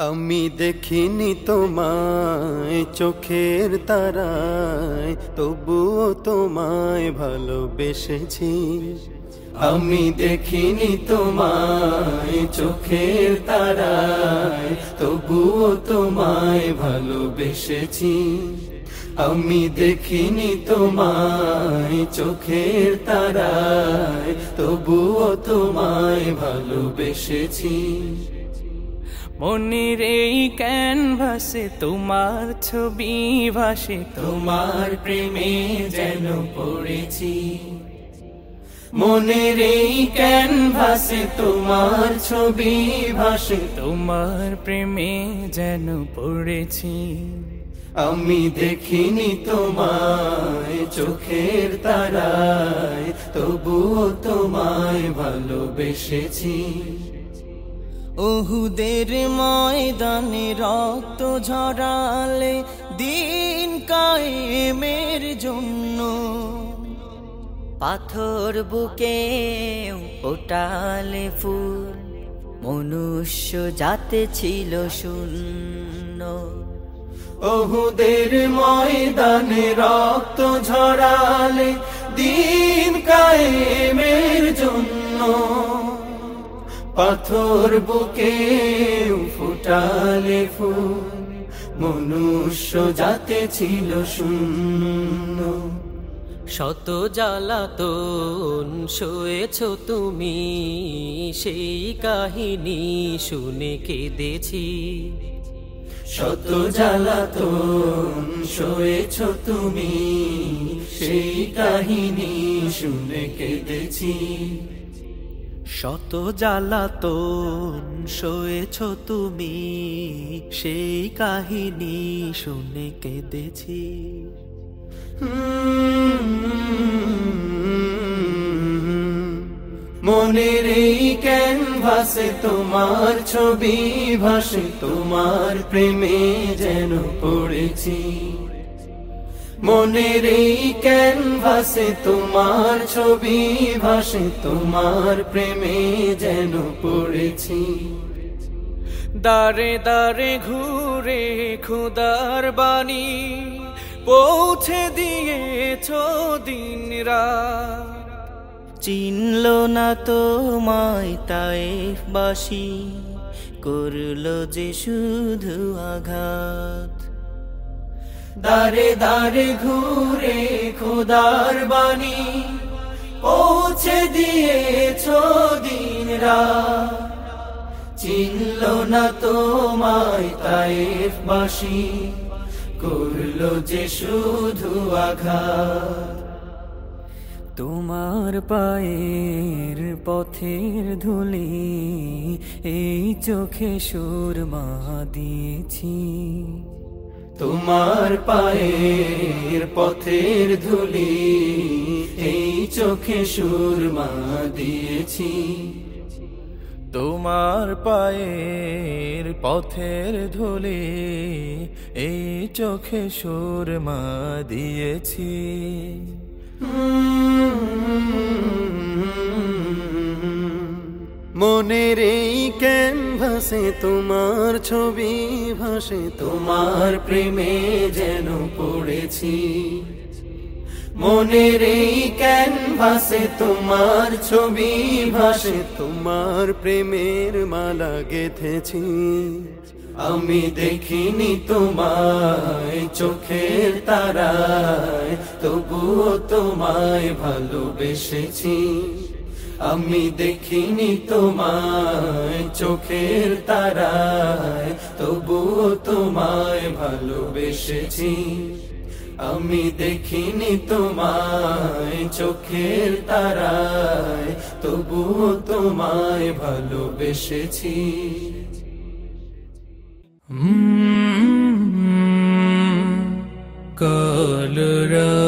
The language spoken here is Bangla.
আমি দেখিনি তোমায় চোখের তারায়, তবুও তোমায় ভালোবেসেছি। আমি দেখিনি তোমায় চোখের তারায়, তবুও তোমায় ভালোবেসেছি। আমি দেখিনি তোমায় চোখের তারায়, তবুও তোমায় ভালোবেসেছি। মনের এই ক্যানভাসে তোমার ছবি ভাসে, তোমার প্রেমে যেন পড়েছি। মনের এই ক্যানভাসে তোমার ছবি ভাসে, তোমার প্রেমে যেন পড়েছি। আমি দেখিনি তোমায় চোখের তারায়, তবুও তোমায় ভালোবেসেছি। ওহুদের ময়দানে রক্ত ঝরালে দিন কায়েমের জন্য। পাথর বুকে ওটালে ফুল, মনুষ্য যাতে ছিল শূন্য। ওহুদের ময়দানে রক্ত ঝরালে দিন কায়েমের জন্য। পাথর বুকে ফুটালে ফুল, মনুষ্য যাতে ছিল শূন্য। শত জ্বালাতন শোয়েছ তুমি, সেই কাহিনী শুনে কেঁদেছি। শত জ্বালাতন শোয়েছ তুমি, সেই কাহিনী শুনে কেঁদেছি। শত জ্বালাতন শোয়েছ তুমি, সেই কাহিনী শুনে কেঁদেছি। মনের এই ক্যানভাসে তোমার ছবি ভাসে, তোমার প্রেমে যেন পড়েছি। মনের এই ক্যানভাসে তোমার ছবি ভাসে, তোমার প্রেমে যেন পড়েছি। দারে দারে ঘুরে খুদার বাণী পৌঁছে দিয়েছ দিন রাত। চিনল না তোমায় তাই বাসি করল যে শুধু আঘাত। দারে দারে ঘুরে খোদার বাণী পৌঁছে দিয়েছ দিন চিনল না তোমায় তাইফ বাসি, করল যে শুধু আঘাত। তোমার পায়ের পথের ধুলি এই চোখে সুরমা দিয়েছি। তোমার পায়ের পথের ধুলি, এই চোখে সুরমা দিয়েছি। তোমার পায়ের পথের ধুলি, এই চোখে সুরমা দিয়েছি। মনের এই ক্যানভাসে তোমার ছবি, ভাসে তোমার প্রেমে যেন পড়েছি। মনের এই ক্যানভাসে তোমার ছবি, ভাসে তোমার প্রেমের মালা গেথেছি। আমি দেখিনি তোমায় চোখের তারায়, তবুও তোমায় ভালোবেসেছি। আমি দেখিনি তোমায় চোখের তারায়, তবুও তোমায় ভালোবেসেছি। আমি দেখিনি তোমায় চোখের তারায়, তবুও তোমায় ভালোবেসেছি। কলরা